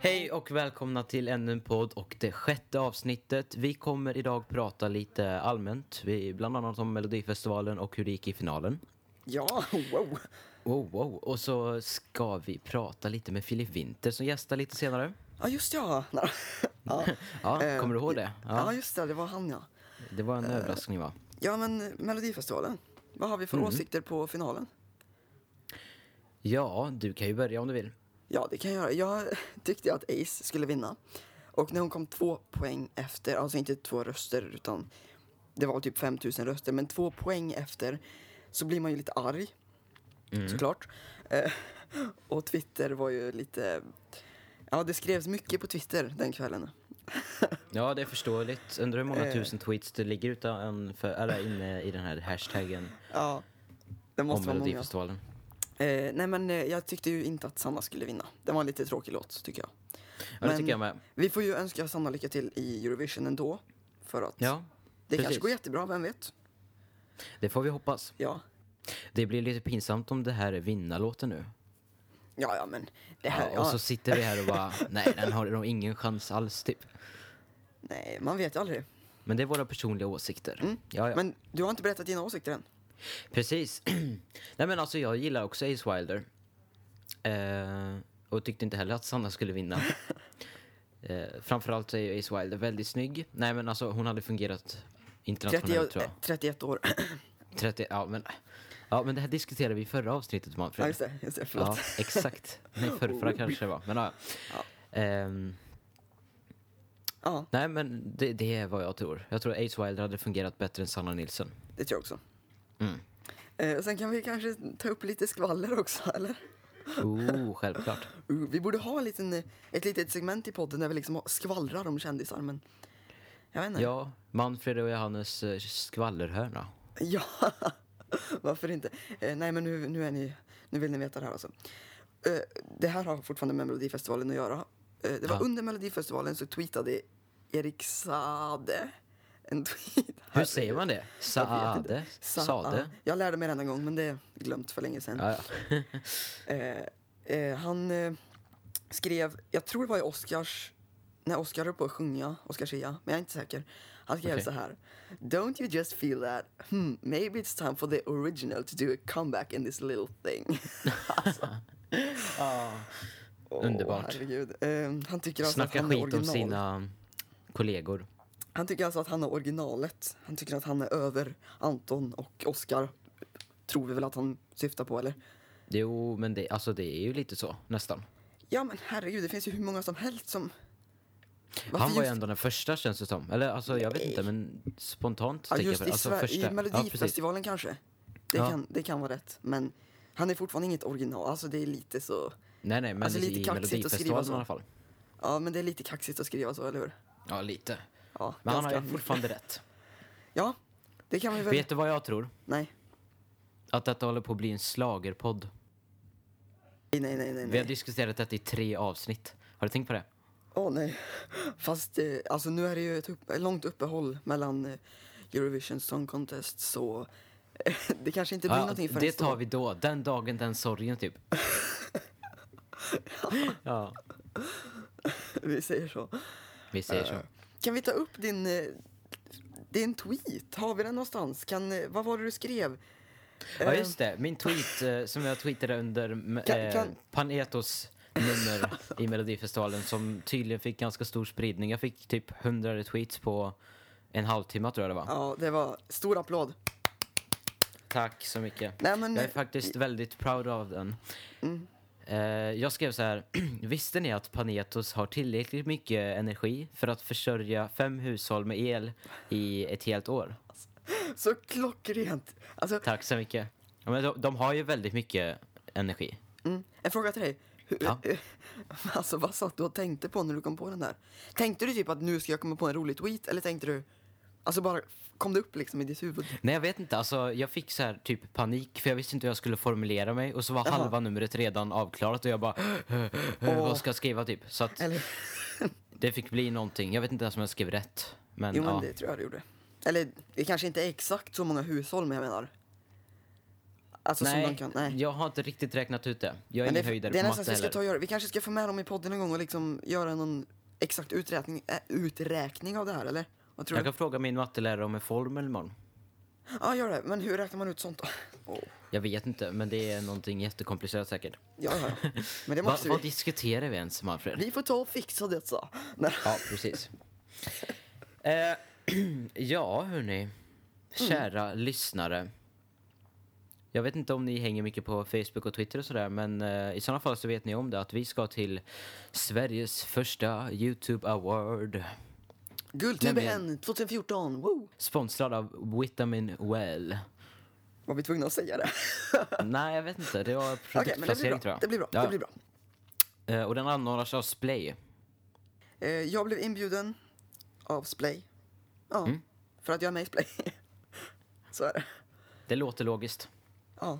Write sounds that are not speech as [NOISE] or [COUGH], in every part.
Hej och välkomna till ännu en podd och det sjätte avsnittet. Vi kommer idag prata lite allmänt, vi, bland annat om Melodifestivalen och hur det gick i finalen. Ja, wow. Wow, wow. Och så ska vi prata lite med Filip Winter som gästar lite senare. Ja, just ja. ja. [LAUGHS] Ja, Eh, kommer du ihåg det? Ja. Ja, just det. Det var han, ja. det var en överraskning va? Ja, men Melodifestivalen. Vad har vi för Mm. åsikter på finalen? Ja, du kan ju börja om du vill. Ja, det kan jag göra. Jag [LAUGHS] tyckte att Ace skulle vinna. Och när hon kom två poäng efter, alltså inte två röster utan det var typ 5000 röster, men två poäng efter så blir man ju lite arg. Mm. Såklart. Eh, [LAUGHS] och Twitter var ju lite, ja det skrevs mycket på Twitter den kvällen. [LAUGHS] Ja, det är förståeligt. Undrar hur många Eh. tusen tweets det ligger utanför, eller inne i den här hashtaggen Ja, det om måste vara många. Eh, nej men eh, jag tyckte ju inte att Sanna skulle vinna. Det var en lite tråkig låt tycker jag. Ja, det tycker jag med. Vi får ju önska Sanna lycka till i Eurovision ändå. För att Ja, det precis. kanske går jättebra, vem vet? det får vi hoppas. Ja. Det blir lite pinsamt om det här är vinnarlåten nu. Ja, ja men det här, ja, och så sitter vi här och bara, [LAUGHS] nej den har nog ingen chans alls typ. nej man vet ju aldrig. Men det är våra personliga åsikter. Mm. Ja, ja. Men du har inte berättat dina åsikter än. Precis. [CLEARS THROAT] nej men alltså jag gillar också Ace Wilder. Eh, och tyckte inte heller att Sanna skulle vinna. [LAUGHS] eh, framförallt så är ju Ace Wilder väldigt snygg. Nej men alltså hon hade fungerat internationellt 30, tror eh, jag. 31 år. [CLEARS THROAT] 30, ja men, ja men det här diskuterade vi i förra avsnittet Manfred. ja, just det. Just det förlåt. Ja, exakt. Nej, förrförra [LAUGHS] kanske det var. Men ja. Ja. Ehm, Ja, nej men det, det är vad jag tror. Jag tror Ace Wilder hade fungerat bättre än Sanna Nilsson. det tror jag också. Mm. Eh, sen kan vi kanske ta upp lite skvaller också, eller? Oh, självklart. [LAUGHS] Uh, vi borde ha en liten, ett litet segment i podden där vi liksom skvallrar om kändisar, men jag vet inte. Ja, Manfred och Johannes eh, skvallerhörna. [LAUGHS] Ja, varför inte? Eh, nej, men nu, nu, är ni, nu vill ni veta det här alltså. Eh, det här har fortfarande med Melodifestivalen att göra. Eh, det var Ja. under Melodifestivalen så tweetade Erik Sade en tweet. Hur säger man det? Saade? Sa- Sade? ja, jag lärde mig det en gång, men det är glömt för länge sedan. [LAUGHS] Eh, eh, han eh, skrev, jag tror det var i Oscars, när Oscar höll på att sjunga, Oscar Zia, men jag är inte säker. Han skrev Okej. så här. Don't you just feel that, hmm, maybe it's time for the original to do a comeback in this little thing. [LAUGHS] alltså, [LAUGHS] åh, Underbart. herregud. Eh, han tycker alltså Snacka att han är skit om original. sina kollegor. Han tycker alltså att han är originalet. Han tycker att han är över Anton och Oscar. Tror vi väl att han syftar på, eller? Jo, men det, alltså det är ju lite så, nästan. Ja men herregud, det finns ju hur många som helst som... Varför Han var ju just- ändå den första känns det som. Eller alltså jag vet inte, men spontant Ja, tänker just jag i, på alltså, första. i Ja. Melodifestivalen kanske. Det, Ja. kan, det kan vara rätt. Men han är fortfarande inget original. Alltså det är lite så... Nej, nej, men Alltså, lite i Melodifestivalen i alla fall. Ja, men det är lite kaxigt att skriva så, eller hur? Ja, lite. Ja, Men han har ganska. ju fortfarande rätt. [LAUGHS] Ja, det kan vi väl... Vet du vad jag tror? Nej. Att detta håller på att bli en slagerpodd. Nej, nej, nej, nej. Vi har nej. diskuterat detta i tre avsnitt. Har du tänkt på det? Åh nej. Fast eh, alltså nu är det ju ett, upp, långt uppehåll mellan eh, Eurovision Song Contest så eh, [LAUGHS] det kanske inte blir Ja, någonting för det tar vi då. Den dagen, den sorgen typ. [LAUGHS] ja, Vi säger så. vi säger så. Kan vi ta upp din, eh, din tweet? Har vi den någonstans? Kan, eh, vad var det du skrev? Ja, Eh, just det. Min tweet som jag tweetade under Kan- eh, kan- Panetos nummer i Melodifestivalen som tydligen fick ganska stor spridning. Jag fick typ 100 retweets på en halvtimme tror jag det var. Ja, det var stor applåd. Tack så mycket. Nej, men, Jag är faktiskt väldigt proud av den. Mm. Eh, jag skrev så här. [CLEARS THROAT] Visste ni att Panetos har tillräckligt mycket energi för att försörja fem hushåll med el i ett helt år? [LAUGHS] Så klockrent. Alltså, Tack så mycket. Ja, men de, de har ju väldigt mycket energi. mm, en fråga till dig. Hur, Ja. [LAUGHS] alltså, vad satt du och tänkte på när du kom på den där? Tänkte du typ att nu ska jag komma på en rolig tweet? Eller tänkte du, alltså bara, kom det upp liksom i ditt huvud? Nej, jag vet inte. Alltså, jag fick så här typ panik för jag visste inte hur jag skulle formulera mig och så var Jaha. halva numret redan avklarat och jag bara vad ska jag skriva typ? Så att Eller? [LAUGHS] det fick bli någonting. Jag vet inte ens om jag skrev rätt. Men, Jo, men ja. det tror jag du gjorde. Eller, det kanske inte är exakt så många hushåll, men jag menar. Alltså nej, kan, nej. jag har inte riktigt räknat ut det. Jag är ingen det, höjdare det är på matte vi ska ta och göra. Vi kanske ska få med dem i podden en gång och liksom göra någon exakt uträkning, äh, uträkning av det här, eller? Vad tror Jag du? kan fråga min mattelärare om en formel imorgon. Ja, gör det. Men hur räknar man ut sånt då? Oh. Jag vet inte, men det är någonting jättekomplicerat säkert. Ja, ja. Men det Va, måste vad vi. diskuterar vi ens, Manfred? Vi får ta och fixa det så. Nej. Ja, precis. [LAUGHS] eh, [CLEARS THROAT] ja, hörni. Kära lyssnare. Jag vet inte om ni hänger mycket på Facebook och Twitter och sådär, men eh, i sådana fall så vet ni om det att vi ska till Sveriges första YouTube Award. Guldtuben 2014, woo! Sponsrad av Vitamin Well. Var vi tvungna att säga det? [LAUGHS] Nej, jag vet inte. Det var Okej, men det blir produktplacering bra. tror jag. Det blir bra. Ja. Det blir bra. Eh, och den anordnas av Splay. Eh, jag blev inbjuden av Splay. Ja, Mm. för att jag är med i Splay. [LAUGHS] så är det. Det låter logiskt. Ja.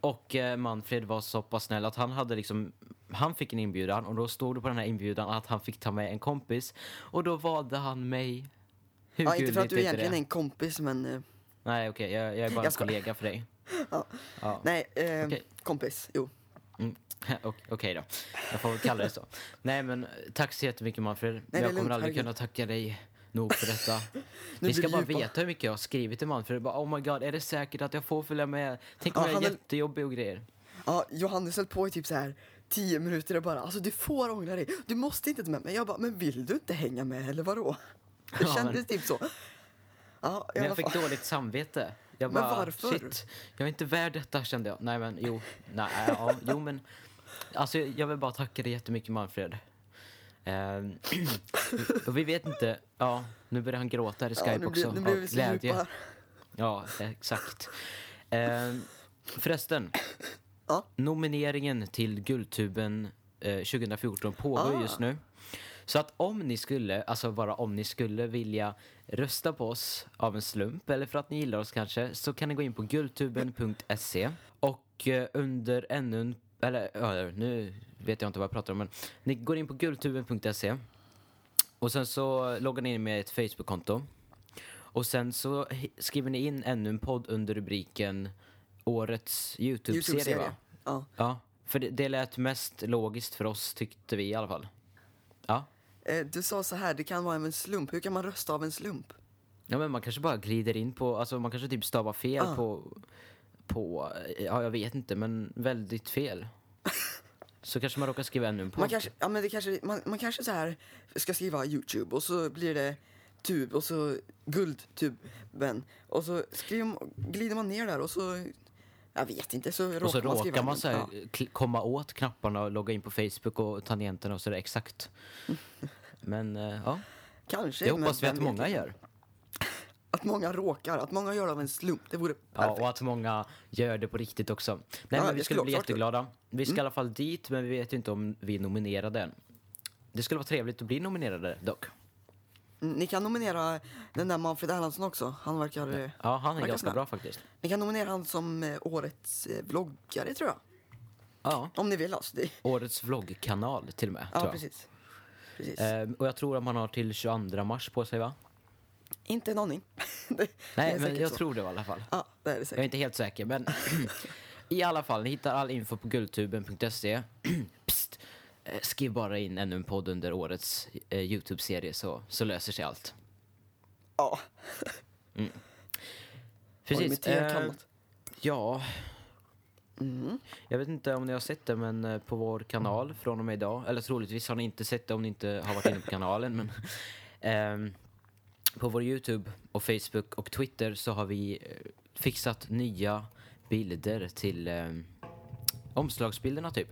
Och eh, Manfred var så pass snäll att han hade liksom han fick en inbjudan och då stod det på den här inbjudan att han fick ta med en kompis och då valde han mig. Hur ja, inte för att du är egentligen är en kompis, men... Eh, Nej okej, jag, jag är bara Jag en kollega för dig. [LAUGHS] Ja. Ja. nej, eh, Okej. kompis. Jo. Mm. [LAUGHS] Ok- Okej då, jag får väl kalla det så. Nej men tack så jättemycket Manfred. är jag kommer aldrig kunna tacka dig nog för detta. [LAUGHS] Ni ska det bara djupa. veta hur mycket jag har skrivit till Manfred. Bara, oh my god, är det säkert att jag får följa med? Tänk om Ja, jag är jättejobbig och grejer. Ja, Johannes höll på i typ så här tio minuter och bara alltså du får ångra dig. Du måste inte ta med mig. Jag bara, men vill du inte hänga med eller vadå? [LAUGHS] Det Ja, kändes men- typ så. Ja, Men jag fick dåligt samvete. Jag Men bara, varför? shit, jag är inte värd detta kände jag. Nej men jo, nej, ja, jo men. Alltså jag vill bara tacka dig jättemycket Manfred. Ehm, och vi vet inte, ja nu börjar han gråta här i Ja, Skype nu också. blir, nu blir vi så glädje. här. Ja, exakt. Ehm, förresten, Ja. nomineringen till Guldtuben eh, 2014 pågår Ah. just nu. Så att om ni skulle, alltså bara om ni skulle vilja rösta på oss av en slump eller för att ni gillar oss kanske så kan ni gå in på guldtuben.se och eh, under ännu en, eller ja, nu vet jag inte vad jag pratar om men ni går in på guldtuben.se och sen så loggar ni in med ett Facebook-konto och sen så skriver ni in ännu en podd under rubriken Årets YouTube-serie YouTube-serie. va? Ja. Ja, för det, det lät mest logiskt för oss tyckte vi i alla fall. Ja. Eh, Du sa så här, det kan vara en slump. Hur kan man rösta av en slump? Ja men man kanske bara glider in på, alltså man kanske typ stavar fel Ah. på, på, ja jag vet inte men väldigt fel. Så kanske man råkar skriva ännu en podd. Man kanske, ja, men det kanske, man, man kanske så här ska skriva Youtube och så blir det tub och så guldtuben och så skriver, glider man ner där och så, jag vet inte, så råkar och så man råkar man en- så här, ja. komma åt knapparna och logga in på Facebook och tangenterna och sådär exakt. [LAUGHS] Men eh, ja, Kanske, det hoppas vi att många gör. Att många råkar, att många gör det av en slump, det vore Ja, perfekt. och att många gör det på riktigt också. Nej, Ja, men vi skulle bli jätteglada. Vi ska i alla fall dit, men vi vet ju inte om vi är nominerade än. Det skulle vara trevligt att bli nominerade dock. Mm, Ni kan nominera den där Manfred Erlandsson också, han verkar... eh, Ja, han är ganska snäll. bra faktiskt. Ni kan nominera han som eh, årets eh, vloggare tror jag. Ja, Om ni vill alltså. Det, årets vloggkanal till och med. ja, precis. precis. Ehm, och jag tror att man har till 22 mars på sig va? Inte en aning. [LAUGHS] det, Nej, men säkert jag så. tror det i alla fall. Ja, det är det Jag är säkert. inte helt säker, men [CLEARS THROAT] i alla fall, ni hittar all info på guldtuben.se. [CLEARS THROAT] Psst, eh, skriv bara in ännu en podd under årets eh, Youtube-serie så, så löser sig allt. Ja, Precis. med te eh, ja, Mm. jag vet inte om ni har sett det, men eh, på vår kanal från och med idag, eller troligtvis har ni inte sett det om ni inte har varit inne på kanalen, men [LAUGHS] ehm, på vår Youtube och Facebook och Twitter så har vi eh, fixat nya bilder till eh, omslagsbilderna typ.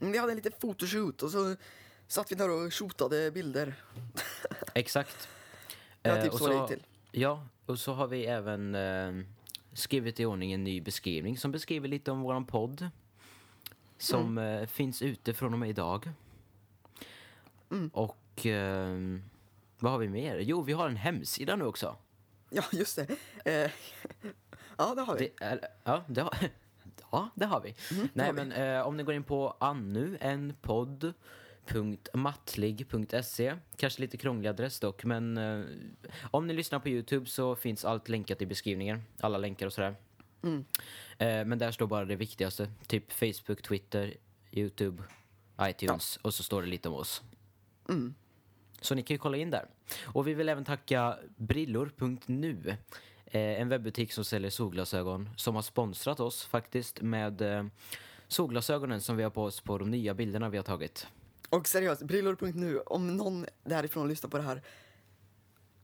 Mm, Vi hade en liten fotoshoot och så satt vi där och shootade bilder. [LAUGHS] Exakt. Var Eh, typ och så gick till. Ja, och så har vi även eh, skrivit i ordning en ny beskrivning som beskriver lite om våran podd. Som Mm. eh, finns ute från och med idag. Mm. Och eh, vad har vi mer? Jo, vi har en hemsida nu också. Ja, just det. Eh, ja, det har vi. Det, är, ja, det har, [LAUGHS] ja, det har vi. Det Nej, har vi. men eh, om ni går in på annu, en podd mattlig.se Kanske lite krånglig adress dock, men eh, om ni lyssnar på Youtube så finns allt länkat i beskrivningen. Alla länkar och sådär. Mm. Eh, men där står bara det viktigaste. Typ Facebook, Twitter, YouTube, iTunes och så står det lite om oss. Mm. Så ni kan ju kolla in där. Och vi vill även tacka brillor.nu. Eh, en webbutik som säljer solglasögon som har sponsrat oss faktiskt med eh, solglasögonen som vi har på oss på de nya bilderna vi har tagit. Och seriöst, brillor.nu, om någon därifrån lyssnar på det här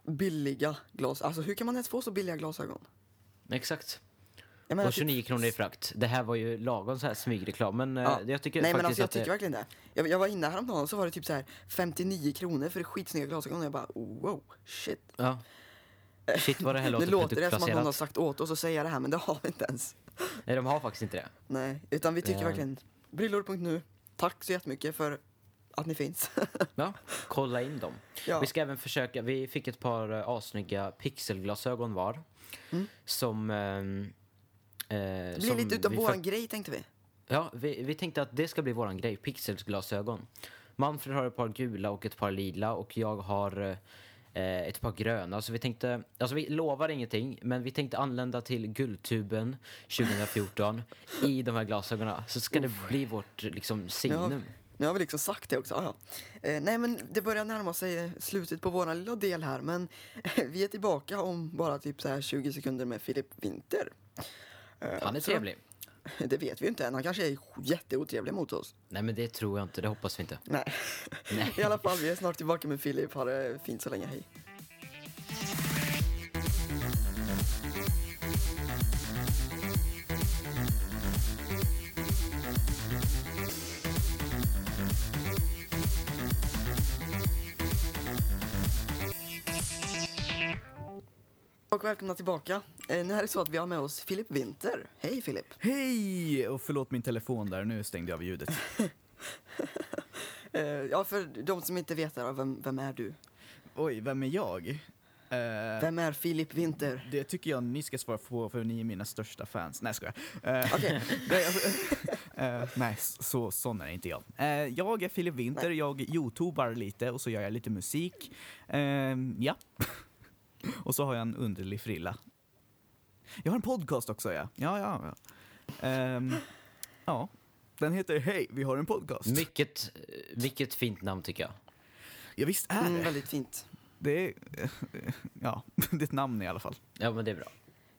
billiga glas, alltså hur kan man ens få så billiga glasögon? Exakt. Menar, Och 29 kronor i frakt. Det här var ju lagom så här smygreklam men eh, Ja. jag tycker Nej men alltså jag att det... tycker verkligen det. Jag, jag var inne häromdagen så var det typ så här 59 kronor för skitsnygga glasögon och jag bara wow, shit. Ja. Shit vad det här låter det låter det som att någon har sagt åt oss att säga det här men det har vi inte ens. Nej, de har faktiskt inte det. Nej, utan vi tycker Ja. verkligen brillor.nu, tack så jättemycket för att ni finns. Ja, kolla in dem. [LAUGHS] ja. Vi ska även försöka, vi fick ett par uh, asnygga pixelglasögon var. Mm. Som... eh, Det blir som lite utav våran fak- grej tänkte vi. Ja, vi, vi tänkte att det ska bli våran grej, pixelglasögon. Manfred har ett par gula och ett par lila och jag har eh, ett par gröna. Så vi tänkte, alltså vi lovar ingenting, men vi tänkte anlända till Guldtuben 2014 i de här glasögonen. Så ska det bli vårt liksom signum. Nu har vi liksom sagt det också. Ja, ja. Eh, nej men det börjar närma sig eh, slutet på våran lilla del här men vi är tillbaka om bara typ så här 20 sekunder med Filip Winter. Eh, Han är trevlig. [LAUGHS] Det vet vi inte än. Han kanske är jätteotrevlig mot oss. Nej men det tror jag inte, det hoppas vi inte. Nej. Nej. [LAUGHS] I alla fall, vi är snart tillbaka med Filip. Ha det fint så länge. Hej. Och välkomna tillbaka. Eh, nu är det så att vi har med oss Filip Winter. Hej Filip! Hej! Och förlåt min telefon där, nu stängde jag av ljudet. [LAUGHS] Eh, ja, för de som inte vet det, vem, vem är du? Oj, vem är jag? Eh, Vem är Filip Winter? Det tycker jag ni ska svara på, för ni är mina största fans. Nej, jag skojar. Eh, Okej. [LAUGHS] nej, [LAUGHS] nej, så, sån är inte jag. Eh, jag är Filip Winter, jag youtubar lite och så gör jag lite musik. Ja. och så har jag en underlig frilla. Jag har en podcast också, ja. Ja, ja, ja. Ehm, ja. Den heter Hej, vi har en podcast. Mycket, vilket fint namn tycker jag. ja, visst är det. Mm, väldigt fint. Det är, [LAUGHS] ja, det är ett namn i alla fall. Ja men det är bra.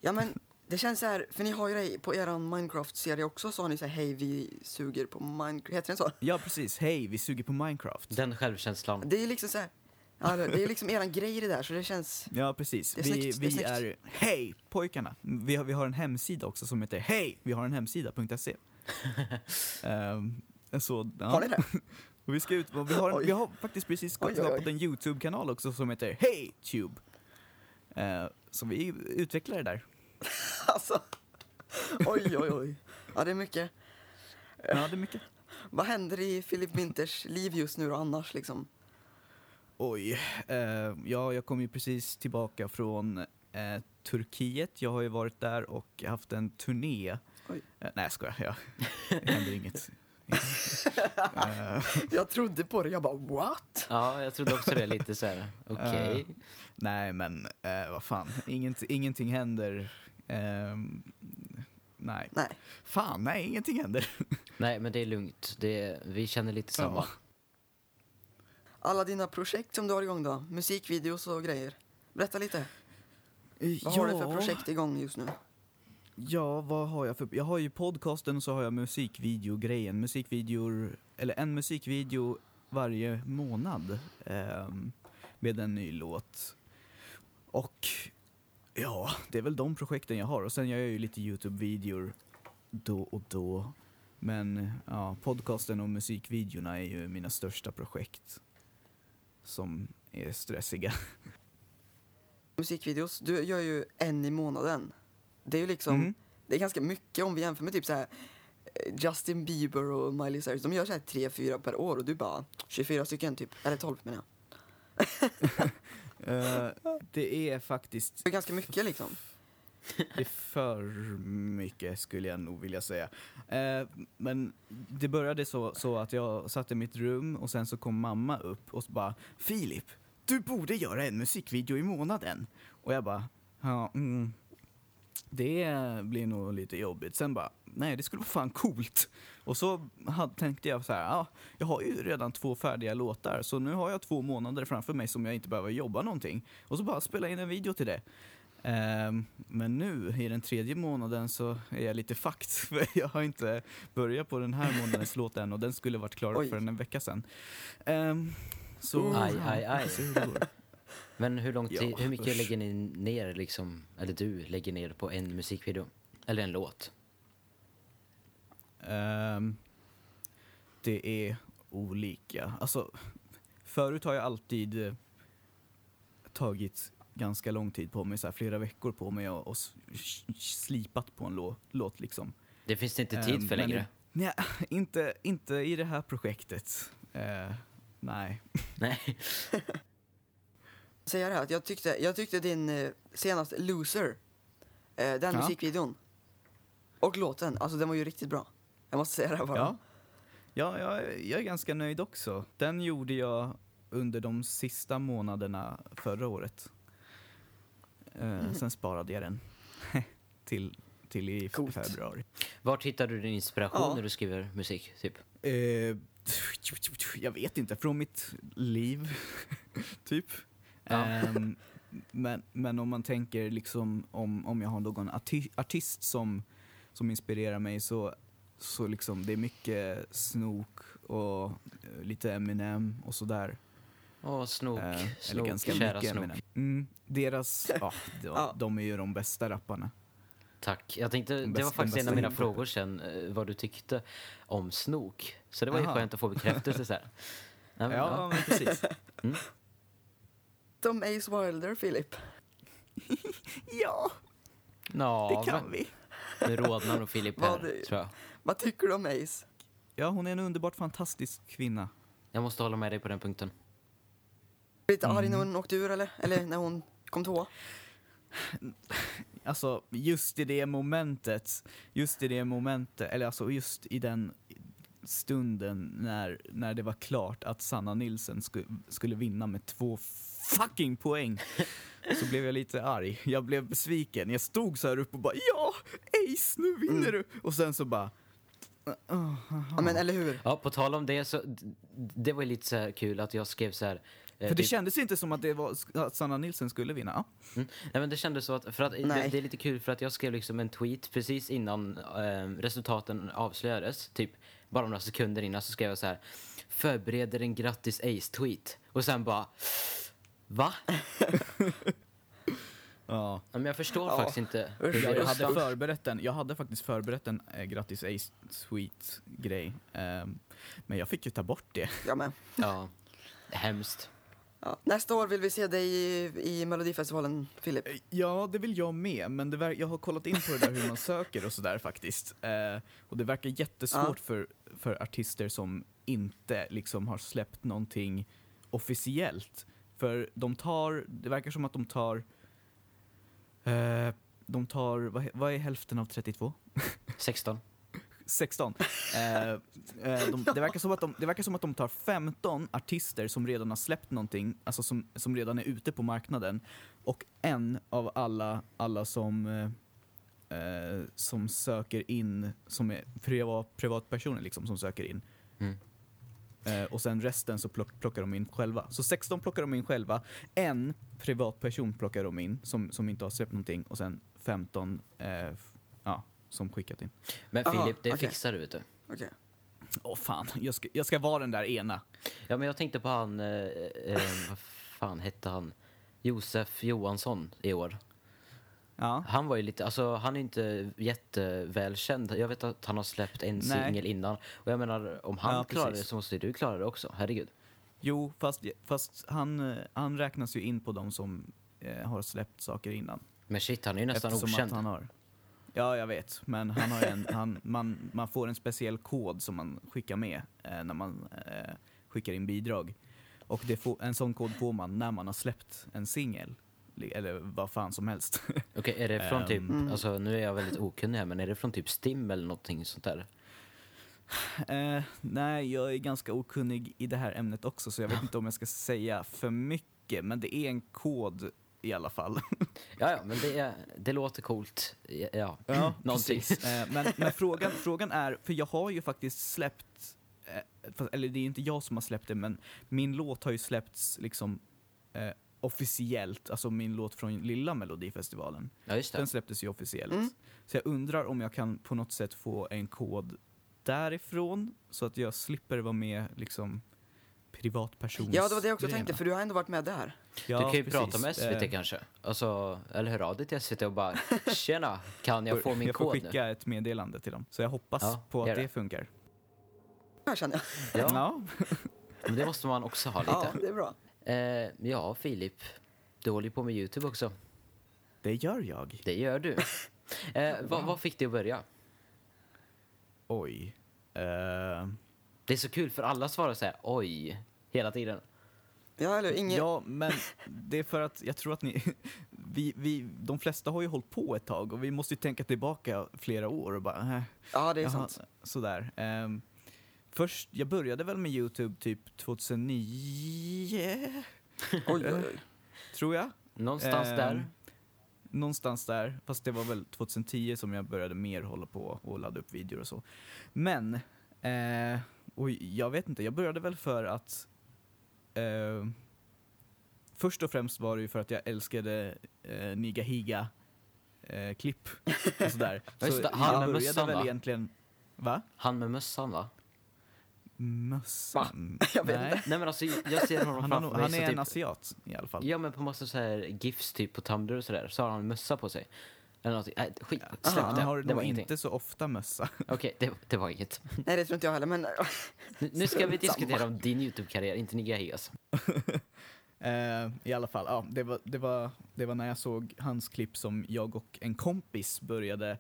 Ja men det känns så här, för ni har ju det på er Minecraft-serie också så har ni så här, hej vi suger på Minecraft, heter den så? Ja, precis. Hej, vi suger på Minecraft. Den självkänslan. Det är liksom så här, ja, det är liksom eran grej det där så det känns, Ja, precis. Det är vi det är vi snyggt. är, hej pojkarna! Vi har, vi har en hemsida också som heter hej, vi har en hemsida.se. um, [LAUGHS] så, ja. har ni det? [LAUGHS] Och vi, ska ut, vi, har, vi har faktiskt precis skapat en YouTube-kanal också som heter Hej Tube. Uh, så vi utvecklar det där. [LAUGHS] Alltså, oj oj oj. Ja det är mycket. Ja, det är mycket. Vad händer i Filip Winters liv just nu då annars liksom? Oj, eh, ja, jag kom ju precis tillbaka från eh, Turkiet. Jag har ju varit där och haft en turné. Oj. Eh, nej, jag skojar. Ja. Det händer inget. Eh, [LAUGHS] Jag trodde på det, jag bara what? Ja, jag trodde också det lite så här. okej. Eh, nej, men eh, vad fan. Inget, ingenting händer. Ehm, nej. Nej. Fan, nej, ingenting händer. Nej, men det är lugnt. Det, vi känner lite samma. Ja. Alla dina projekt som du har igång då? Musikvideos och grejer. Berätta lite. Vad har du för projekt igång just nu? Ja, vad har jag för... Jag har ju podcasten och så har jag musikvideogrejen. Musikvideor, eller en musikvideo varje månad ehm, med en ny låt. Och ja, det är väl de projekten jag har. Och sen gör jag ju lite YouTube-videor då och då. Men ja, podcasten och musikvideorna är ju mina största projekt som är stressiga. Musikvideos, du gör ju en i månaden. Det är ju liksom, Mhm. det är ganska mycket om vi jämför med typ så här eh, Justin Bieber och Miley Cyrus. De gör så här tre, fyra per år och du bara 24 stycken typ. Eller 12 menar jag. [LAUGHS] Eh, det är faktiskt Det är ganska mycket liksom. Det är för mycket skulle jag nog vilja säga. Eh, men det började så, så att jag satt i mitt rum och sen så kom mamma upp och så bara Filip, du borde göra en musikvideo i månaden. Och jag bara, ja, mm, det blir nog lite jobbigt. Sen bara, nej det skulle vara fan coolt. Och så hade, tänkte jag så här, ja, jag har ju redan två färdiga låtar så nu har jag två månader framför mig som jag inte behöver jobba någonting. Och så bara spela in en video till det. Ehm, men nu i den tredje månaden så är jag lite fucked [LAUGHS] för jag har inte börjat på den här månadens låt än och den skulle varit klar Oj. för en vecka sedan. Ehm, så, Aj, aj, aj. Men hur lång Ja, hur mycket usch. lägger ni ner liksom, eller du lägger ner på en musikvideo? Eller en låt? Ehm, det är olika. Alltså, förut har jag alltid eh, tagit ganska lång tid på mig, så här, flera veckor på mig och, och slipat på en lå, låt liksom. Det finns det inte Ehm, tid för men längre. Nej, [LAUGHS] inte, inte i det här projektet. Eh, nej. [LAUGHS] Nej. Säga det här, att jag tyckte, jag tyckte din eh, senaste Loser, eh, den Ja. musikvideon och låten, alltså den var ju riktigt bra. Jag måste säga det här bara. Ja, ja jag, jag är ganska nöjd också. Den gjorde jag under de sista månaderna förra året. Eh, Sen sparade jag den [LAUGHS] till, till i Coolt. februari. Vart hittar du din inspiration Ja. när du skriver musik? Typ? Eh, jag vet inte, från mitt liv, [LAUGHS] typ. Ja. Ehm, men, men om man tänker liksom om, om jag har någon arti- artist som, som inspirerar mig så, så liksom det är mycket Snook och eh, lite Eminem och sådär. Åh, Snook. Eh, eller ganska kära mycket Snook. Eminem. Mm, deras, ja, [LAUGHS] de, de är ju de bästa rapparna. Tack. Jag tänkte, De det bästa- var de faktiskt en bästa av mina frågor sen, eh, vad du tyckte om Snook. Så det var ju Aha. skönt att få bekräftelse så här. [LAUGHS] Nej, men, Ja, ja. men precis. [LAUGHS] Som Ace Wilder, Filip. ja, Ja, det kan men- vi. Nu rodnar nog Filip Vad här, det- tror jag. Vad tycker du om Ace? Ja, hon är en underbart fantastisk kvinna. Jag måste hålla med dig på den punkten. Lite arg Mm. när hon åkte ur eller? Eller när hon kom tvåa? [SIGHS] Alltså, just i det momentet, just i det momentet, eller alltså just i den stunden när, när det var klart att Sanna Nilsson sku, skulle vinna med två fucking poäng, så blev jag lite arg. Jag blev besviken. Jag stod så här uppe och bara ja, Ace, nu vinner du! Och sen så bara, Ja men eller hur? Ja, på tal om det så, det var ju lite så här kul att jag skrev så här. Eh, för det typ- kändes inte som att, det var, att Sanna Nilsson skulle vinna. Ja. Mm. Nej men det kändes så att, för att det, Nej. det är lite kul för att jag skrev liksom en tweet precis innan eh, resultaten avslöjades, typ bara några sekunder innan så skrev jag så här förbereder en grattis Ace-tweet och sen bara va? [LAUGHS] Ja. Ja, Men jag förstår Ja. faktiskt inte. Usch, Jag, det- hade förberett en, jag hade faktiskt förberett en eh, grattis Ace Sweet grej. Ehm, men jag fick ju ta bort det. Jag med. Ja, hemskt. Ja. Nästa år vill vi se dig i, i Melodifestivalen, Filip. Eh, Ja, det vill jag med, men det jag har kollat in på det där hur man söker och sådär faktiskt. Eh, och det verkar jättesvårt Ja. för, för artister som inte liksom har släppt någonting officiellt. För de tar, det verkar som att de tar, eh, de tar, vad, vad är hälften av 32? 16. 16. Eh, eh, de, det, verkar som att de, det verkar som att de tar 15 artister som redan har släppt någonting, alltså som, som redan är ute på marknaden, och en av alla, alla som, eh, eh, som söker in, som är privat, privatpersoner liksom, som söker in. Mm. Eh, och sen resten så plock, plockar de in själva. Så 16 plockar de in själva, en privatperson plockar de in som, som inte har släppt någonting och sen 15 eh, ja, som skickat in. Men Aha, Filip, det okej. fixar du vet du. Okej. Åh fan, jag ska, jag ska vara den där ena. Ja men jag tänkte på han, eh, eh, vad fan hette han? Josef Johansson i år. Ja. Han var ju lite, alltså han är inte jättevälkänd. Jag vet att han har släppt en singel innan. Och jag menar, om han Ja, klarar det så måste du klara det också. Herregud. Jo, fast, fast han, eh, han räknas ju in på de som eh, har släppt saker innan. Men shit, han är ju nästan Eftersom okänd. Att han har, ja, jag vet. Men han har en, han, man, man får en speciell kod som man skickar med eh, när man eh, skickar in bidrag. Och det får, en sån kod får man när man har släppt en singel. Eller vad fan som helst. [LAUGHS] Okej, är det från typ, Mm. alltså nu är jag väldigt okunnig här, men är det från typ Stim eller någonting sånt där? Eh, nej, jag är ganska okunnig i det här ämnet också så jag vet inte om jag ska säga för mycket. Men det är en kod i alla fall. [LAUGHS] Ja, ja, men det, är, det låter coolt. Ja, Ja, [LAUGHS] någonting. precis. Eh, men men frågan, frågan är, för jag har ju faktiskt släppt, eh, eller det är inte jag som har släppt det, men min låt har ju släppts liksom eh, officiellt, alltså min låt från lilla melodifestivalen. Ja, just det. Den släpptes ju officiellt. Mm. Så jag undrar om jag kan på något sätt få en kod därifrån, så att jag slipper vara med liksom privatpersons Ja, det var det jag också grejerna. tänkte, för du har ändå varit med där. Ja, du kan ju precis. prata med SVT Eh, kanske. Alltså, eller hör av dig till SVT och bara Tjena, kan jag få min jag får kod skicka nu? ett meddelande till dem. Så jag hoppas Ja, på att det. det. funkar. Här känner jag. Ja, Ja. men det måste man också ha Ja, lite. det är bra. Eh, ja, Filip. Du håller ju på med YouTube också. det gör jag. Det gör du. [LAUGHS] Eh, vad, vad fick dig att börja? Oj. Eh, Det är så kul för alla svarar så här oj hela tiden. Ja, eller ingen... Ja, men det är för att jag tror att ni... [LAUGHS] Vi, vi, de flesta har ju hållit på ett tag och vi måste ju tänka tillbaka flera år och bara... Äh, Ja, det är jaha, sant. Sådär. Ehm, först, jag började väl med YouTube typ 2009, [LAUGHS] Oj, oj, oj. tror jag. Någonstans Ehm, där. Någonstans där, fast det var väl 2010 som jag började mer hålla på och ladda upp videor och så. Men, eh, och jag vet inte, jag började väl för att eh, Först och främst var det ju för att jag älskade eh, Niga Higa eh, klipp och sådär. [LAUGHS] Så han med mössan, väl va? egentligen, va? Han med mössan va? Mössan? [LAUGHS] Jag vet Nej. Nej men alltså jag ser honom [LAUGHS] Han, framför mig han är en typ, asiat i alla fall. Ja men på massa så här gifs typ på Tumblr och sådär så har han en mössa på sig. Eller någonting. Nej, skit. Släpp han det. har Det var nog ingenting. inte så ofta mössa. [LAUGHS] Okej, det, det var inget. Nej, det tror inte jag heller, men... Nu, nu ska vi [LAUGHS] diskutera om din YouTube-karriär, inte Niga Higas. [LAUGHS] Eh, I alla fall, ja, det, var, det, var, det var när jag såg hans klipp som jag och en kompis började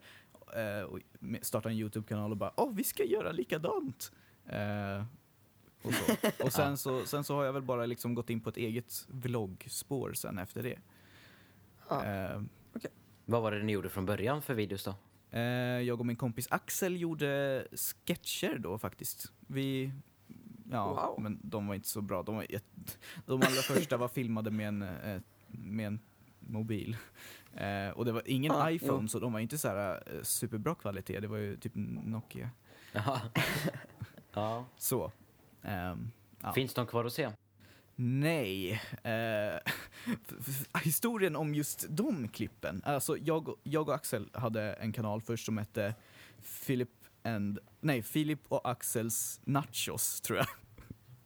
med- starta en YouTube-kanal och bara åh, vi ska göra likadant. Eh, och så. och sen, så, sen så har jag väl bara liksom gått in på ett eget vloggspår sen efter det. Ja. Eh, Vad var det ni gjorde från början för videos då? Eh, jag och min kompis Axel gjorde sketcher då faktiskt. Vi, ja, Wow. men de var inte så bra. De, var jätt, de allra [LAUGHS] första var filmade med en, eh, med en mobil. Eh, och det var ingen Ah, iPhone, jo. så de var inte så här eh, superbra kvalitet. Det var ju typ Nokia. [LAUGHS] Ja. Så. ehm, ja. Finns de kvar att se? Nej. Eh, [LAUGHS] historien om just de klippen. Alltså jag, jag och Axel hade en kanal först som hette Philip and, nej, Philip och Axels Nachos, tror jag.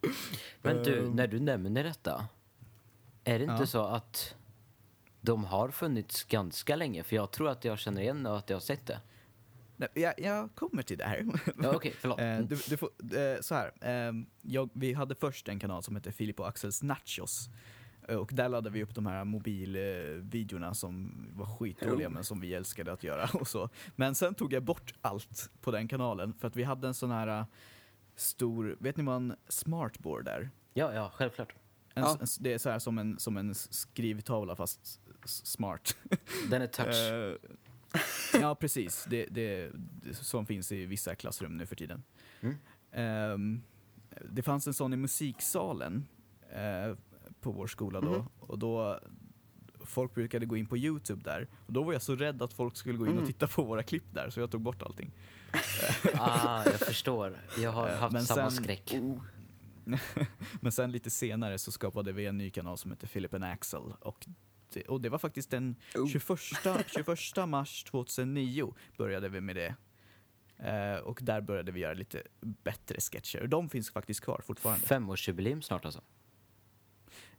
[LAUGHS] Men du, Ehm. när du nämner detta, är det inte Ja. så att de har funnits ganska länge? För jag tror att jag känner igen och att jag har sett det. Nej, Jag, jag kommer till det här. Ja, Okej, förlåt. Eh, du, du får, eh, så här, ehm, jag, vi hade först en kanal som hette Filip och Axels Nachos. Eh, Och där laddade vi upp de här mobilvideorna som var skitdåliga men som vi älskade att göra och så. Men sen tog jag bort allt på den kanalen för att vi hade en sån här stor, vet ni vad en smartboard är? Ja, ja, självklart. En, Ja. en, det är så här som en, som en skrivtavla fast smart. Den är touch. Ja, precis. Det, det, som finns i vissa klassrum nu för tiden. Mm. Ehm, det fanns en sån i musiksalen eh, på vår skola då. Mhm. Och då folk brukade gå in på Youtube där. Och då var jag så rädd att folk skulle gå in och Mm. titta på våra klipp där, så jag tog bort allting. [LAUGHS] ah, jag förstår. Jag har Eh, haft men samma sen- skräck. [LAUGHS] Men sen lite senare så skapade vi en ny kanal som heter Philip and Axel. Och och det var faktiskt den Oh. 21, 21 mars 2009 började vi med det. Eh, och där började vi göra lite bättre sketcher. De finns faktiskt kvar fortfarande. Femårsjubileum snart alltså.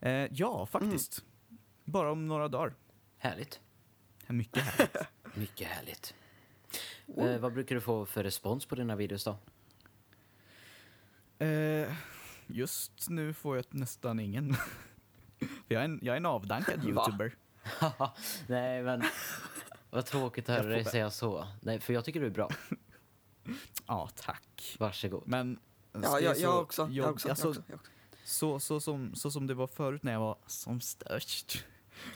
Eh, ja, faktiskt. Bara om några dagar. Härligt. Mycket härligt. [LAUGHS] Mycket härligt. Eh, vad brukar du få för respons på dina videos då? eh, just nu får jag nästan ingen. [LAUGHS] Jag, är en, jag är en avdankad youtuber. [LAUGHS] Nej, men vad tråkigt att höra dig säga så. Nej, för jag tycker du är bra. [LAUGHS] Ja, tack. Varsågod. Men Ja, jag, jag också. Jag också, alltså, jag också, jag också. Så, så, som, så som det var förut när jag var som störst.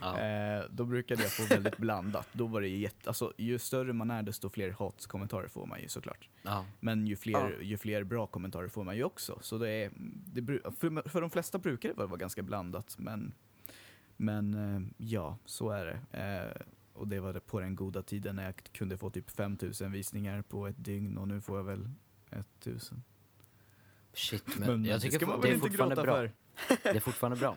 Ja. Eh, då brukade jag få väldigt blandat. Då var det jätte, alltså, ju större man är desto fler hatkommentarer får man ju såklart. Ja. Men ju fler, Ja. ju fler bra kommentarer får man ju också. Så det är, det, för, för de flesta brukar det vara ganska blandat men, Men eh, ja, så är det. Eh, och det var det på den goda tiden när jag kunde få typ 5000 visningar på ett dygn och nu får jag väl 1000. Shit, men, jag tycker ska man väl det är inte gråta bra. för. Det är fortfarande bra.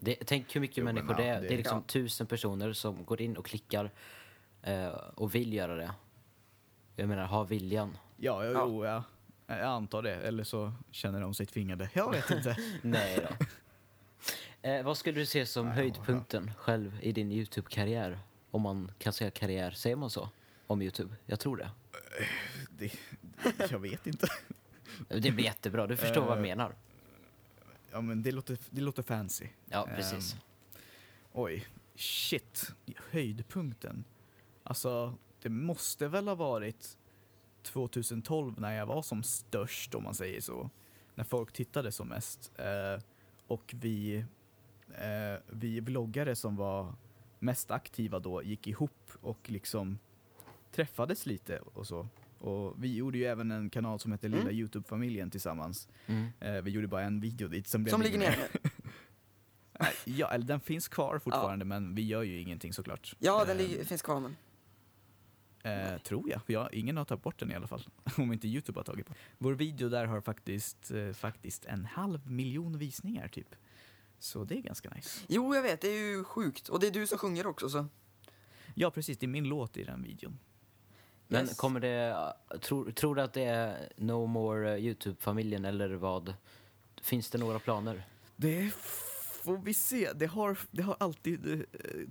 Det, tänk hur mycket Jo, människor ja, det är. det- Det är liksom ja. tusen personer som går in och klickar eh, och vill göra det. Jag menar, ha viljan. Ja, ja, Ja. jo, ja. Jag antar det. Eller så känner de sig tvingade. Jag vet inte. [LAUGHS] Nej då. Eh, vad skulle du se som Nej, höjdpunkten själv i din YouTube-karriär? Om man kan säga karriär, säger man så? Om YouTube? Jag tror det. det, jag vet inte. Det blir jättebra, du förstår vad jag Eh, menar. Ja, men det låter, det låter fancy. Ja, precis. Ehm, oj, shit. Höjdpunkten. Alltså, det måste väl ha varit 2012 när jag var som störst om man säger så. När folk tittade som mest. Eh, och vi, eh, vi vloggare som var mest aktiva då gick ihop och liksom träffades lite och så. Och vi gjorde ju även en kanal som hette Lilla Mm. Youtube-familjen tillsammans. Mm. Eh, vi gjorde bara en video dit som Som ligger ingen- ner nu. [LAUGHS] Nej, Ja, eller den finns kvar fortfarande men vi gör ju ingenting såklart. Ja, den Eh, finns kvar men. Eh, tror jag. jag. Ingen har tagit bort den i alla fall. [LAUGHS] Om inte Youtube har tagit bort Vår video där har faktiskt, eh, faktiskt en halv miljon visningar typ. Så det är ganska nice. Jo, jag vet, det är ju sjukt. Och det är du som sjunger också så. Ja precis, det är min låt i den videon. Men Yes. kommer det, tror, tror du att det är No More eh, YouTube-familjen eller vad? Finns det några planer? Det får vi se. Det har, det har alltid eh,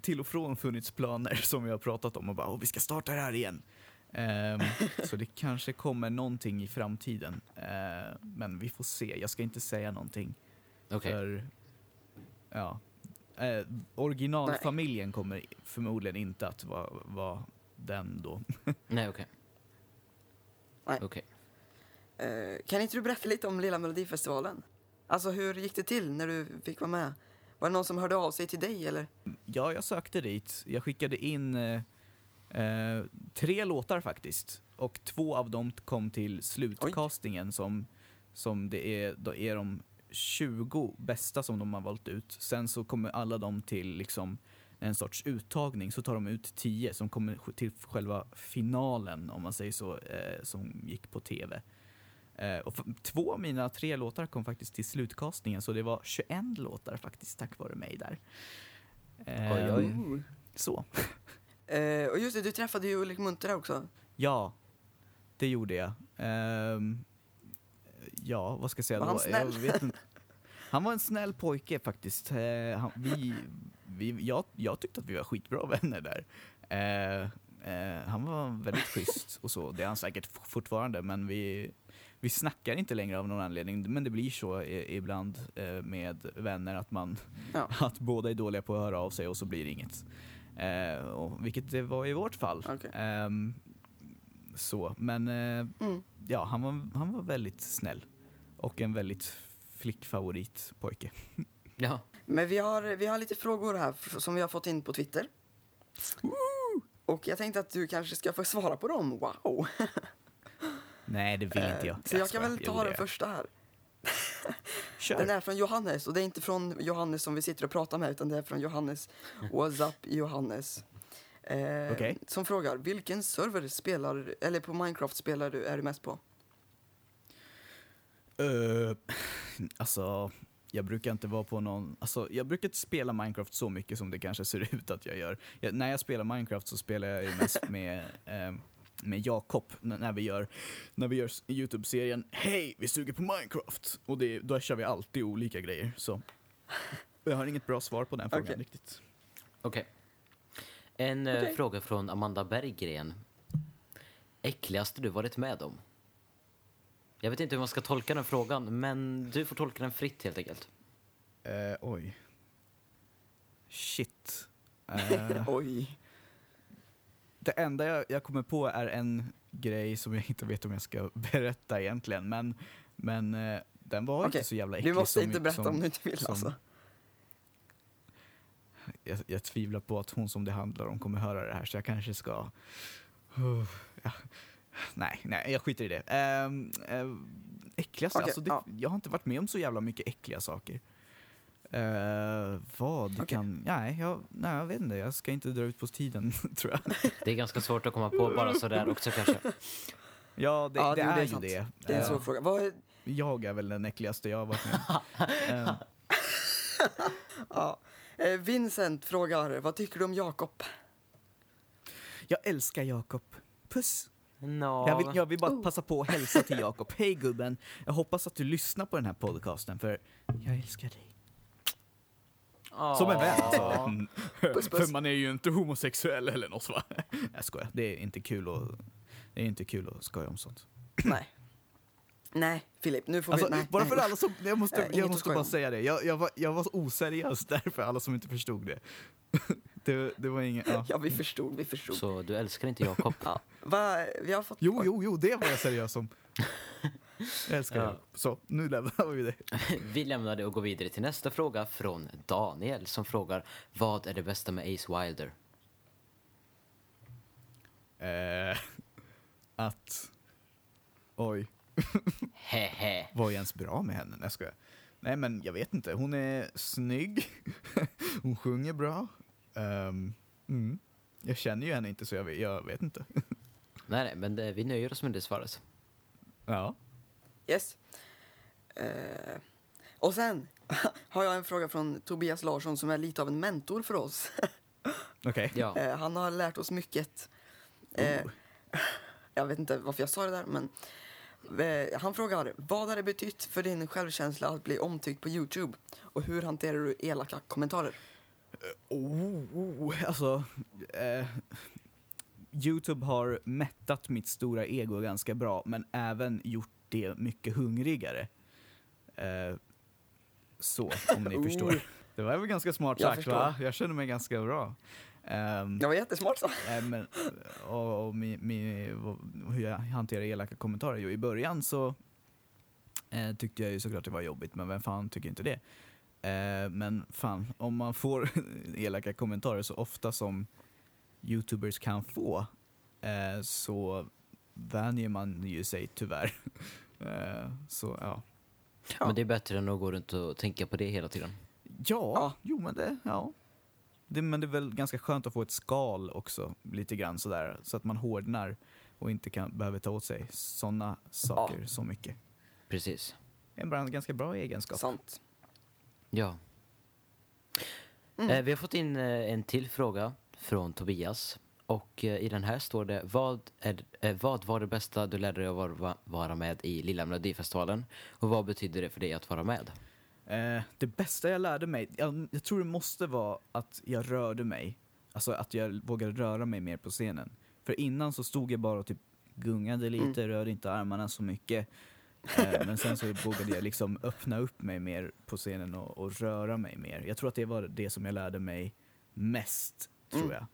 till och från funnits planer som vi har pratat om och bara Åh, vi ska starta det här igen. Ehm, [LAUGHS] så det kanske kommer någonting i framtiden. Eh, men vi får se. Jag ska inte säga någonting. Okej. För, ja. Eh, originalfamiljen kommer förmodligen inte att vara vara den då. [LAUGHS] Nej, okej. Nej. Okej. Eh, kan inte du berätta lite om Lilla Melodifestivalen? Alltså hur gick det till när du fick vara med? Var det någon som hörde av sig till dig eller? Ja, jag sökte dit. Jag skickade in eh, eh, tre låtar faktiskt. Och två av dem kom till slutcastingen som, som det är, då är de 20 bästa som de har valt ut. Sen så kommer alla de till liksom en sorts uttagning, så tar de ut 10 som kommer till själva finalen, om man säger så, eh, som gick på TV. Eh, och två av mina tre låtar kom faktiskt till slutcastingen, så det var 21 låtar faktiskt tack vare mig där. Eh, Oj, oj. Ooh. Så. [LAUGHS] Eh, och just det, du träffade ju Ulrik Munthe där också. Ja, det gjorde jag. Ehm, ja, vad ska jag säga? Var Det han snäll? Jag vet inte. Han var en snäll pojke faktiskt. Eh, han, vi, vi, jag, jag tyckte att vi var skitbra [LAUGHS] vänner där. Eh, eh, han var väldigt schysst och så. Det är han säkert fortfarande, men vi, vi snackar inte längre av någon anledning. Men det blir så i, ibland eh, med vänner att man Ja. [LAUGHS] att båda är dåliga på att höra av sig och så blir det inget. Eh, och, vilket det var i vårt fall. Okej. Ehm, så, men eh, Mm. ja, han var, han var väldigt snäll. Och en väldigt flickfavorit pojke. [LAUGHS] Ja. Men vi har, vi har lite frågor här som vi har fått in på Twitter. Och jag tänkte att du kanske ska få svara på dem. Wow! [LAUGHS] Nej, det vill inte Eh, jag. Så jag kan skojar. väl ta den är- första här. [LAUGHS] Kör. Den är från Johannes och det är inte från Johannes som vi sitter och pratar med utan det är från Johannes. What's up Johannes? Eh, Okej. Som frågar, vilken server spelar, eller på Minecraft spelar du, är du mest på? Eh, [LAUGHS] alltså, jag brukar inte vara på någon... Alltså, jag brukar inte spela Minecraft så mycket som det kanske ser [LAUGHS] ut att jag gör. Jag, när jag spelar Minecraft så spelar jag ju mest [LAUGHS] med, eh, med Jakob när vi gör, när vi gör Youtube-serien Hej, vi suger på Minecraft! Och det, då kör vi alltid olika grejer. Så jag har inget bra svar på den frågan Okej. riktigt. Okej. En eh, Okej. fråga från Amanda Berggren. Äckligaste du varit med om? Jag vet inte hur man ska tolka den frågan, men du får tolka den fritt helt enkelt. Eh, oj. Shit. [LAUGHS] Eh, Oj. Det enda jag, jag kommer på är en grej som jag inte vet om jag ska [LAUGHS] berätta egentligen, men, men eh, den var Okej, inte så jävla äcklig Du måste som, inte berätta som, om du inte vill som- alltså. Jag, jag tvivlar på att hon som det handlar om kommer höra det här, så jag kanske ska... Uh, [SIGHS] ja. Nej, nej, jag skiter i det. Um, uh, äckligaste, Okej, alltså det, ja. jag har inte varit med om så jävla mycket äckliga saker. Eh, vad Okej. kan... Nej jag, nej, jag vet inte. Jag ska inte dra ut på tiden, [LAUGHS] tror jag. Det är ganska svårt att komma på bara sådär också kanske. Ja, det, Ja, det jo, är, det är ju det. Det är en Eh, svår fråga. Vad är, jag är väl den äckligaste jag har varit med om. [LAUGHS] Eh, ja. Eh, Vincent frågar, vad tycker du om Jakob? Jag älskar Jakob. Puss! No. Jag, vill, jag vill bara Oh. passa på att hälsa till Jakob. Hej gubben! Jag hoppas att du lyssnar på den här podcasten för jag älskar dig. Som en vän alltså. Mm. Puss, puss. För man är ju inte homosexuell eller något va? Jag skojar, det är inte kul att, det är inte kul att skoja om sånt. [CLEARS THROAT] nej. Nej, Filip, nu får Alltså, vi... Nej, bara nej, för alla som, jag måste, jag måste bara säga det. Jag, jag, var, jag var oseriös [LAUGHS] där för alla som inte förstod det. Det, det var inget, ja. Ja, vi förstod, vi förstod. Så du älskar inte Jakob? Ja. Va, vi har fått... Jo, jo, jo, det var jag seriös om. [LAUGHS] Jag älskar Ja. det. Så, nu lämnar vi det. [LAUGHS] Vi lämnar det och går vidare till nästa fråga från Daniel som frågar Vad är det bästa med Ace Wilder? Eh, att... Oj, [LAUGHS] Hehe. var jag ens bra med henne? Nej, jag skojar. Nej, men jag vet inte. Hon är snygg. Hon sjunger bra. Ehm, mm. Jag känner ju henne inte, så jag vet, jag vet inte. [LAUGHS] Nej, nej, men det, vi nöjer oss med det svaret. Ja. Yes. Eh, och sen [LAUGHS] har jag en fråga från Tobias Larsson som är lite av en mentor för oss. [LAUGHS] Okej. Ja. Eh, han har lärt oss mycket. Eh, Oh. jag vet inte varför jag sa det där, men han frågar vad har det betytt för din självkänsla att bli omtyckt på Youtube? Och hur hanterar du elaka kommentarer? Oh, oh, alltså, eh, Youtube har mättat mitt stora ego ganska bra, men även gjort det mycket hungrigare. Eh, så, om ni [LAUGHS] Oh. förstår. Det var väl ganska smart Jag sagt förstår. va? Jag känner mig ganska bra. Ehm, Det var jättesmart så. eh, men, och, och mi, mi, vad- hur jag hanterar elaka kommentarer. Jo, i början så eh, tyckte jag ju såklart det var jobbigt, men vem fan tycker inte det? Eh, men fan, om man får [LAUGHS] elaka kommentarer så ofta som youtubers kan få eh, så vänjer man ju sig tyvärr. [LAUGHS] eh, så ja. Ja. Men det är bättre än att gå runt och tänka på det hela tiden. Ja, Ja. jo men det, ja. Det, men det är väl ganska skönt att få ett skal också, lite grann sådär, så att man hårdnar och inte kan, behöver ta åt sig sådana saker så mycket. Precis. Det är bara en ganska bra egenskap. Sant. Ja. Mm. Eh, vi har fått in eh, en till fråga från Tobias. Och eh, i den här står det vad, är, vad var det bästa du lärde dig att vara, med i Lilla Melodifestivalen? Och vad betyder det för dig att vara med? Eh, det bästa jag lärde mig, jag, jag tror det måste vara att jag rörde mig. Alltså att jag vågade röra mig mer på scenen. För innan så stod jag bara och typ gungade lite, rörde inte armarna så mycket. Eh, men sen så vågade jag liksom öppna upp mig mer på scenen och, och röra mig mer. Jag tror att det var det som jag lärde mig mest, tror Mm. jag.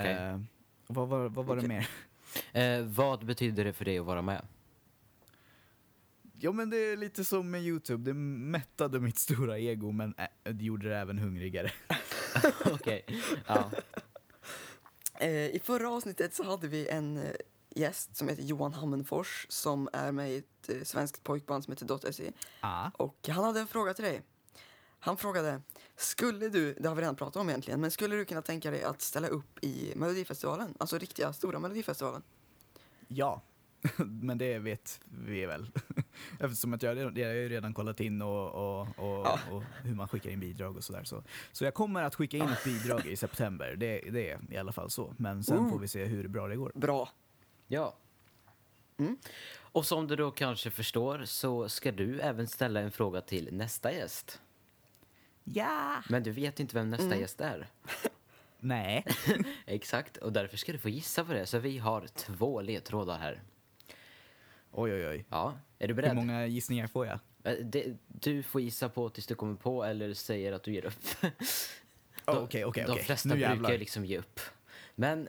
Okej. Eh, vad var, vad var det Okej. mer? [LAUGHS] Eh, vad betyder det för dig att vara med? Jo men det är lite som med Youtube, det mättade mitt stora ego men äh, det gjorde det även hungrigare. [LAUGHS] Okej. Ja. Eh, I förra avsnittet så hade vi en eh, gäst som heter Johan Hammenfors som är med i ett eh, svenskt pojkband som heter .se. Ah. Och han hade en fråga till dig. Han frågade, skulle du, det har vi redan pratat om egentligen, men skulle du kunna tänka dig att ställa upp i Melodifestivalen? Alltså riktiga stora Melodifestivalen? Ja, [LAUGHS] men det vet vi väl. [LAUGHS] Eftersom att jag, jag har ju redan kollat in och, och, och, Ja. och hur man skickar in bidrag och sådär. Så, så jag kommer att skicka in ett bidrag i [LAUGHS] september, det, det är i alla fall så. Men sen Ooh. får vi se hur bra det går. Bra. Ja. Mm. Och som du då kanske förstår så ska du även ställa en fråga till nästa gäst. Ja! Men du vet inte vem nästa Mm. gäst är. [LAUGHS] Nej. [LAUGHS] Exakt, och därför ska du få gissa på det. Så vi har två ledtrådar här. Oj, oj, oj. Ja, är du Hur beredd? många gissningar får jag? Eh, det, du får gissa på tills du kommer på eller säger att du ger upp. De- [LAUGHS] Okej, okej, De okej. flesta Nu brukar liksom ge upp. Men,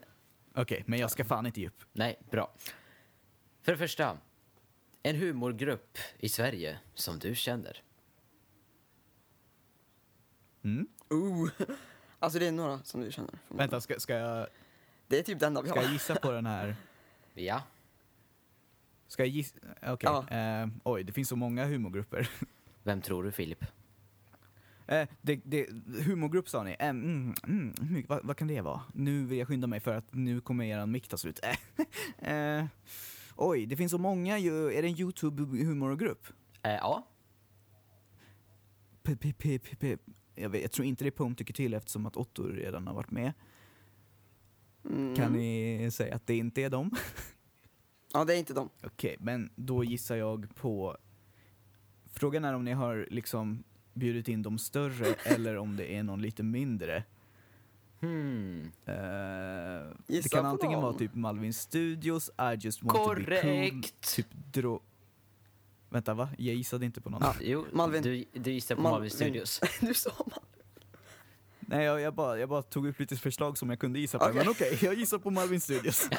Okej, men jag ska fan inte ge upp. nej, bra. För det första, en humorgrupp i Sverige som du känner. Mm? Ooh. Alltså det är några som du känner. Vänta, ska, ska, jag, Det är typ det enda vi ska jag har. gissa på den här? [LAUGHS] Ja, Ska jag gissa? Okej. Ja. Eh, oj, det finns så många humorgrupper. vem tror du Filip? Eh, det, det, humorgrupp sa ni. Eh, mm, mm, mycket- vad, vad kan det vara? Nu vill jag skynda mig för att nu kommer eran mick ta slut. [LAUGHS] eh, oj, det finns så många ju. Är det en YouTube-humorgrupp? Eh, ja, P- p- p- p- p- Jag, vet, jag tror inte det är Pum tycker till eftersom att Otto redan har varit med. Mm. Kan ni säga att det inte är dem? [LAUGHS] Ja, det är inte dem. Okej, men då gissar jag på... Frågan är om ni har liksom bjudit in de större [LAUGHS] eller om det är någon lite mindre. hmm. Eh, det kan antingen dem. vara typ Malvin Studios, I just want to be cool, Korrekt! typ dro... Vänta va? Jag gissade inte på någon. Ja. [LAUGHS] Jo, Malvin. Du, du gissar på Malvin. Malvin Studios. [LAUGHS] Du sa man. Nej, jag, jag, bara, jag bara tog upp lite förslag som jag kunde gissa på. Okej. Men okej, jag gissar på Malvin Studios.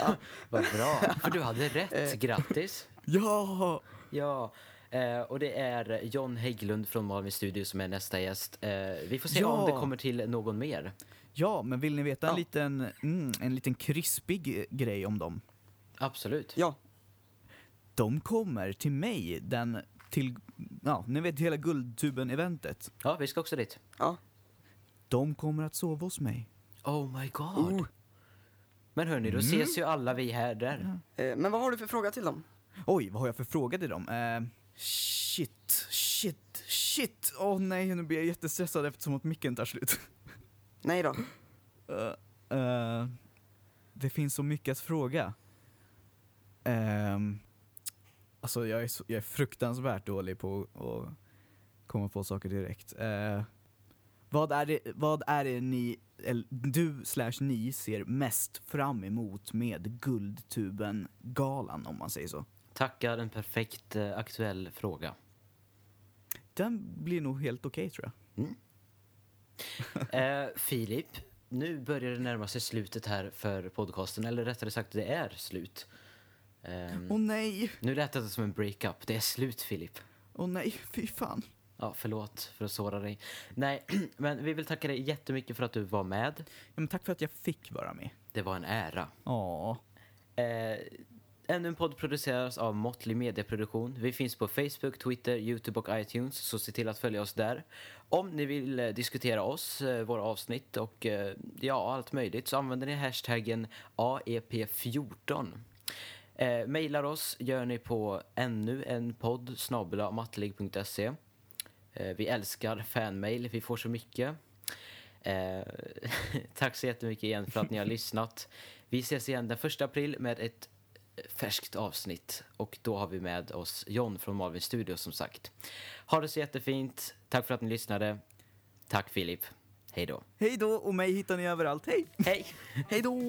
Vad bra, för du hade rätt. Eh. Grattis! ja! Ja, eh, och det är John Hägglund från Malmö Studio som är nästa gäst. Eh, vi får se Ja. om det kommer till någon mer. Ja, men vill ni veta en Ja. liten, mm, en liten krispig grej om dem? Absolut. Ja. De kommer till mig den till, ja, ni vet hela Guldtuben-eventet. Ja, vi ska också dit. Ja. De kommer att sova hos mig. Oh my god. Oh. Men hörni, då Mm. ses ju alla vi här där. Eh, men vad har du för fråga till dem? Oj, vad har jag för fråga till dem? Eh, shit, shit, shit. Åh nej, nu blir jag jättestressad eftersom att micken tar slut. Nej då. Eh, eh, det finns så mycket att fråga. Um, alltså jag är, jag är fruktansvärt dålig på att komma på saker direkt. Eh, vad, är det, vad är det ni, eller, du slash ni ser mest fram emot med Guldtuben-galan om man säger så? Tackar, en perfekt eh, aktuell fråga. Den blir nog helt okej tror jag. Eh, Filip, nu börjar det närma sig slutet här för podcasten, eller rättare sagt, det är slut. Ehm, Åh nej, nu lät det som en breakup. Det är slut, Filip. åh nej, fy fan. Ja, förlåt för att såra dig. Nej, [CLEARS THROAT] men vi vill tacka dig jättemycket för att du var med. Ja, men tack för att jag fick vara med. Det var en ära. Ja. Eh, ännu en podd produceras av Måttlig Medieproduktion. Vi finns på Facebook, Twitter, Youtube och iTunes, så se till att följa oss där. Om ni vill eh, diskutera oss, eh, våra avsnitt och eh, ja, allt möjligt så använder ni hashtaggen AEP14. Eh, mailar oss gör ni på ännu en podd mattlig.se. Eh, vi älskar fanmail, vi får så mycket. Eh, [LAUGHS] tack så jättemycket igen för att ni har [LAUGHS] lyssnat. Vi ses igen den 1 april med ett färskt avsnitt och då har vi med oss John från Malvin Studio som sagt. Ha det så jättefint. Tack för att ni lyssnade. Tack Filip. Hej då. Hej då, och mig hittar ni överallt. Hej! Hej! Hej då!